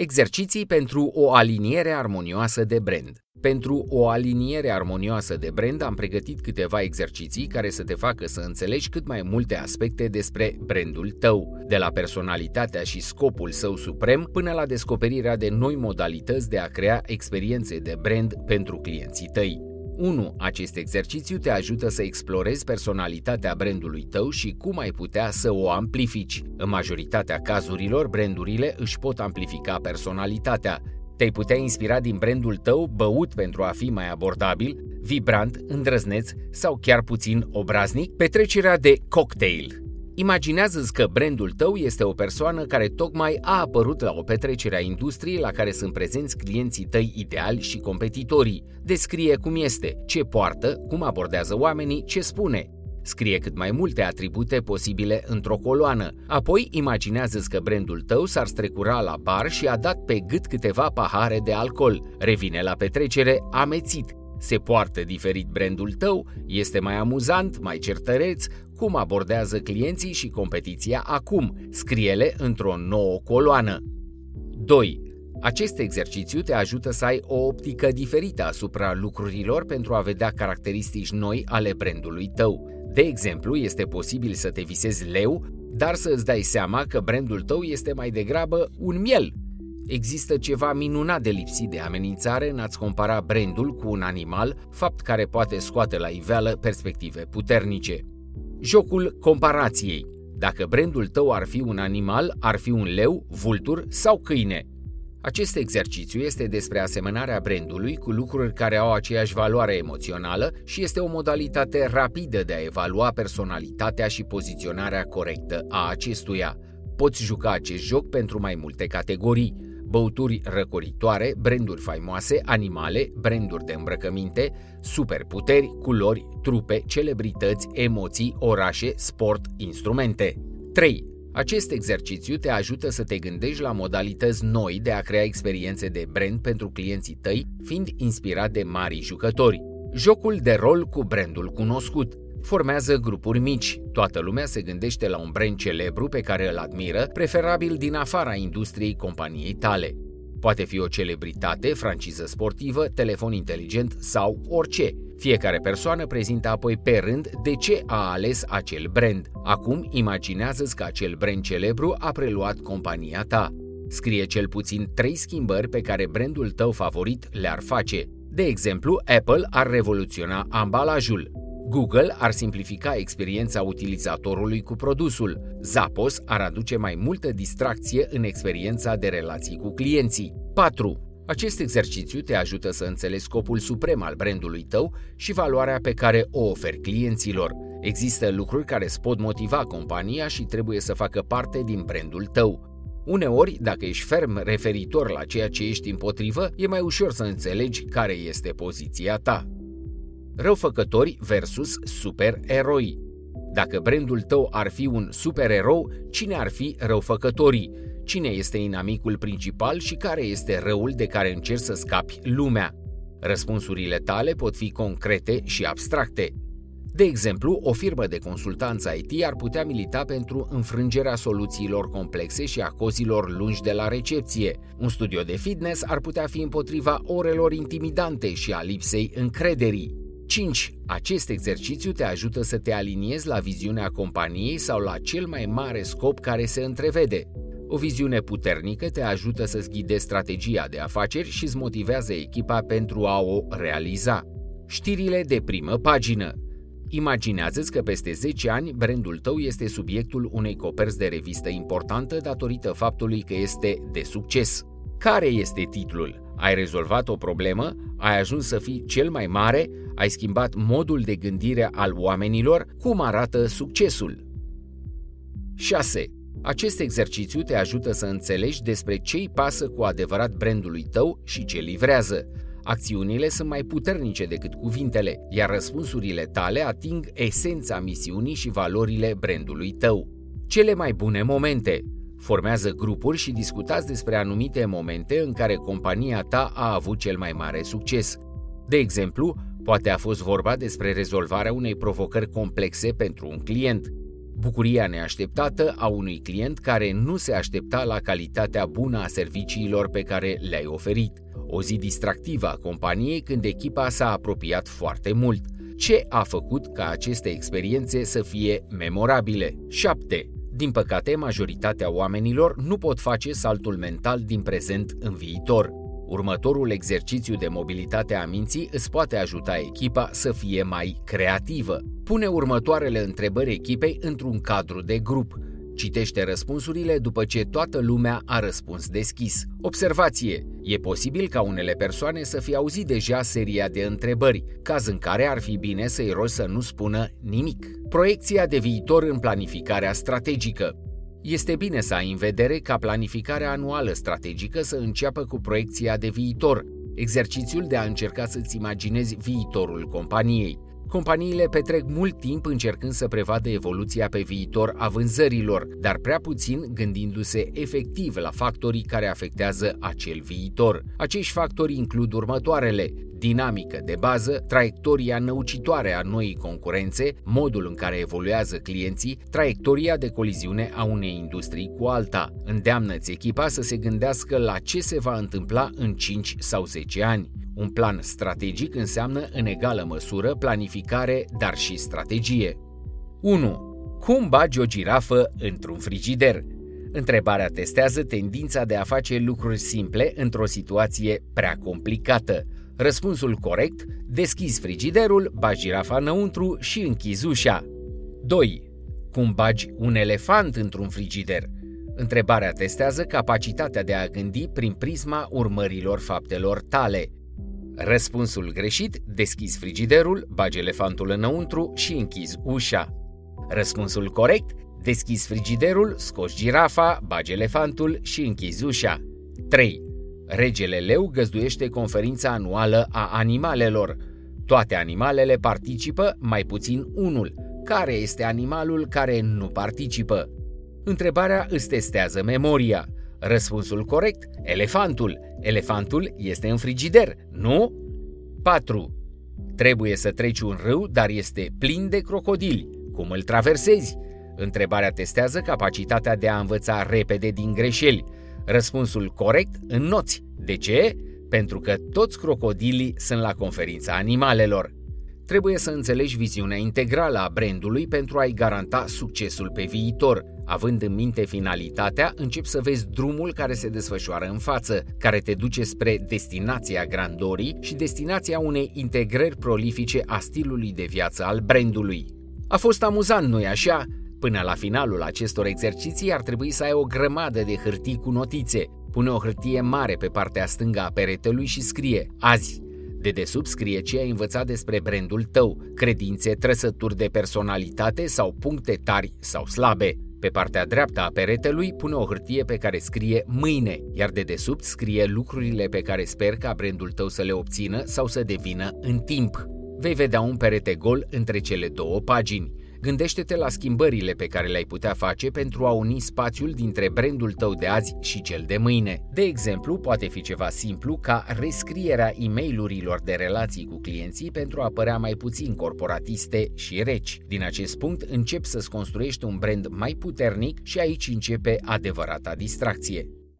Exerciții pentru o aliniere armonioasă de brand. Pentru o aliniere armonioasă de brand am pregătit câteva exerciții care să te facă să înțelegi cât mai multe aspecte despre brandul tău, de la personalitatea și scopul său suprem până la descoperirea de noi modalități de a crea experiențe de brand pentru clienții tăi. 1. Acest exercițiu te ajută să explorezi personalitatea brandului tău și cum ai putea să o amplifici. În majoritatea cazurilor, brandurile își pot amplifica personalitatea. Te-ai putea inspira din brandul tău băut pentru a fi mai abordabil, vibrant, îndrăzneț sau chiar puțin obraznic? Petrecerea de cocktail Imaginează-ți că brandul tău este o persoană care tocmai a apărut la o petrecere a industriei la care sunt prezenți clienții tăi ideali și competitorii. Descrie cum este, ce poartă, cum abordează oamenii, ce spune. Scrie cât mai multe atribute posibile într-o coloană. Apoi imaginează-ți că brandul tău s-ar strecura la bar și a dat pe gât câteva pahare de alcool. Revine la petrecere amețit, se poartă diferit brandul tău, este mai amuzant, mai certăreț, cum abordează clienții și competiția acum, scrie-le într-o nouă coloană. 2. Acest exercițiu te ajută să ai o optică diferită asupra lucrurilor pentru a vedea caracteristici noi ale brandului tău. De exemplu, este posibil să te visezi leu, dar să îți dai seama că brandul tău este mai degrabă un miel Există ceva minunat de lipsit de amenințare în a-ți compara brandul cu un animal, fapt care poate scoate la iveală perspective puternice. Jocul comparației. Dacă brandul tău ar fi un animal, ar fi un leu, vultur sau câine. Acest exercițiu este despre asemănarea brandului cu lucruri care au aceeași valoare emoțională și este o modalitate rapidă de a evalua personalitatea și poziționarea corectă a acestuia. Poți juca acest joc pentru mai multe categorii, băuturi răcoritoare, branduri faimoase, animale, branduri de îmbrăcăminte, superputeri, culori, trupe, celebrități, emoții, orașe, sport, instrumente. 3. Acest exercițiu te ajută să te gândești la modalități noi de a crea experiențe de brand pentru clienții tăi, fiind inspirat de mari jucători. Jocul de rol cu brandul cunoscut formează grupuri mici. Toată lumea se gândește la un brand celebru pe care îl admiră, preferabil din afara industriei companiei tale. Poate fi o celebritate, franciză sportivă, telefon inteligent sau orice. Fiecare persoană prezintă apoi pe rând de ce a ales acel brand. Acum imaginează-ți că acel brand celebru a preluat compania ta. Scrie cel puțin trei schimbări pe care brandul tău favorit le-ar face. De exemplu, Apple ar revoluționa ambalajul, Google ar simplifica experiența utilizatorului cu produsul. Zappos ar aduce mai multă distracție în experiența de relații cu clienții. 4. Acest exercițiu te ajută să înțelegi scopul suprem al brandului tău și valoarea pe care o oferi clienților. Există lucruri care îți pot motiva compania și trebuie să facă parte din brandul tău. Uneori, dacă ești ferm referitor la ceea ce ești împotrivă, e mai ușor să înțelegi care este poziția ta. Răufăcători versus supereroi. Dacă brandul tău ar fi un supererou, cine ar fi răufăcătorii? Cine este inamicul principal și care este răul de care încerci să scapi lumea? Răspunsurile tale pot fi concrete și abstracte. De exemplu, o firmă de consultanță IT ar putea milita pentru înfrângerea soluțiilor complexe și a cozilor lungi de la recepție. Un studio de fitness ar putea fi împotriva orelor intimidante și a lipsei încrederii. 5. Acest exercițiu te ajută să te aliniezi la viziunea companiei sau la cel mai mare scop care se întrevede. O viziune puternică te ajută să-ți ghidezi strategia de afaceri și îți motivează echipa pentru a o realiza. Știrile de primă pagină Imaginează-ți că peste 10 ani brandul tău este subiectul unei coperți de revistă importantă datorită faptului că este de succes. Care este titlul? Ai rezolvat o problemă? Ai ajuns să fii cel mai mare? Ai schimbat modul de gândire al oamenilor? Cum arată succesul? 6. Acest exercițiu te ajută să înțelegi despre ce îi pasă cu adevărat brandului tău și ce livrează. Acțiunile sunt mai puternice decât cuvintele, iar răspunsurile tale ating esența misiunii și valorile brandului tău. Cele mai bune momente Formează grupuri și discutați despre anumite momente în care compania ta a avut cel mai mare succes. De exemplu, poate a fost vorba despre rezolvarea unei provocări complexe pentru un client. Bucuria neașteptată a unui client care nu se aștepta la calitatea bună a serviciilor pe care le-ai oferit. O zi distractivă a companiei când echipa s-a apropiat foarte mult. Ce a făcut ca aceste experiențe să fie memorabile? 7. Din păcate, majoritatea oamenilor nu pot face saltul mental din prezent în viitor. Următorul exercițiu de mobilitate a minții îți poate ajuta echipa să fie mai creativă. Pune următoarele întrebări echipei într-un cadru de grup. Citește răspunsurile după ce toată lumea a răspuns deschis. Observație! E posibil ca unele persoane să fie auzit deja seria de întrebări, caz în care ar fi bine să-i rogi să nu spună nimic. Proiecția de viitor în planificarea strategică. Este bine să ai în vedere ca planificarea anuală strategică să înceapă cu proiecția de viitor, exercițiul de a încerca să-ți imaginezi viitorul companiei. Companiile petrec mult timp încercând să prevadă evoluția pe viitor a vânzărilor, dar prea puțin gândindu-se efectiv la factorii care afectează acel viitor. Acești factori includ următoarele: dinamică de bază, traiectoria năucitoare a noii concurențe, modul în care evoluează clienții, traiectoria de coliziune a unei industrii cu alta. Îndeamnă-ți echipa să se gândească la ce se va întâmpla în 5 sau 10 ani. Un plan strategic înseamnă în egală măsură planificare, dar și strategie. 1. Cum bagi o girafă într-un frigider? Întrebarea testează tendința de a face lucruri simple într-o situație prea complicată. Răspunsul corect, deschizi frigiderul, bagi girafa înăuntru și închizi ușa. 2. Cum bagi un elefant într-un frigider? Întrebarea testează capacitatea de a gândi prin prisma urmărilor faptelor tale. Răspunsul greșit, deschizi frigiderul, bagi elefantul înăuntru și închizi ușa. Răspunsul corect, deschizi frigiderul, scoți girafa, bagi elefantul și închizi ușa. 3. Regele Leu găzduiește conferința anuală a animalelor. Toate animalele participă, mai puțin unul. Care este animalul care nu participă? Întrebarea îți testează memoria. Răspunsul corect, elefantul. Elefantul este în frigider, nu? 4. Trebuie să treci un râu, dar este plin de crocodili. Cum îl traversezi? Întrebarea testează capacitatea de a învăța repede din greșeli. Răspunsul corect, înnoți. De ce? Pentru că toți crocodilii sunt la conferința animalelor. Trebuie să înțelegi viziunea integrală a brandului pentru a-i garanta succesul pe viitor. Având în minte finalitatea, începi să vezi drumul care se desfășoară în față, care te duce spre destinația grandorii și destinația unei integrări prolifice a stilului de viață al brandului. A fost amuzant, nu-i așa? Până la finalul acestor exerciții ar trebui să ai o grămadă de hârtii cu notițe. Pune o hârtie mare pe partea stângă a peretelui și scrie Azi. De desubt scrie ce ai învățat despre brandul tău, credințe, trăsături de personalitate sau puncte tari sau slabe. Pe partea dreaptă a peretelui pune o hârtie pe care scrie mâine, iar de desubt scrie lucrurile pe care sper ca brandul tău să le obțină sau să devină în timp. Vei vedea un perete gol între cele două pagini. Gândește-te la schimbările pe care le-ai putea face pentru a uni spațiul dintre brandul tău de azi și cel de mâine. De exemplu, poate fi ceva simplu ca rescrierea e mail de relații cu clienții pentru a părea mai puțin corporatiste și reci. Din acest punct, începi să-ți construiești un brand mai puternic și aici începe adevărata distracție.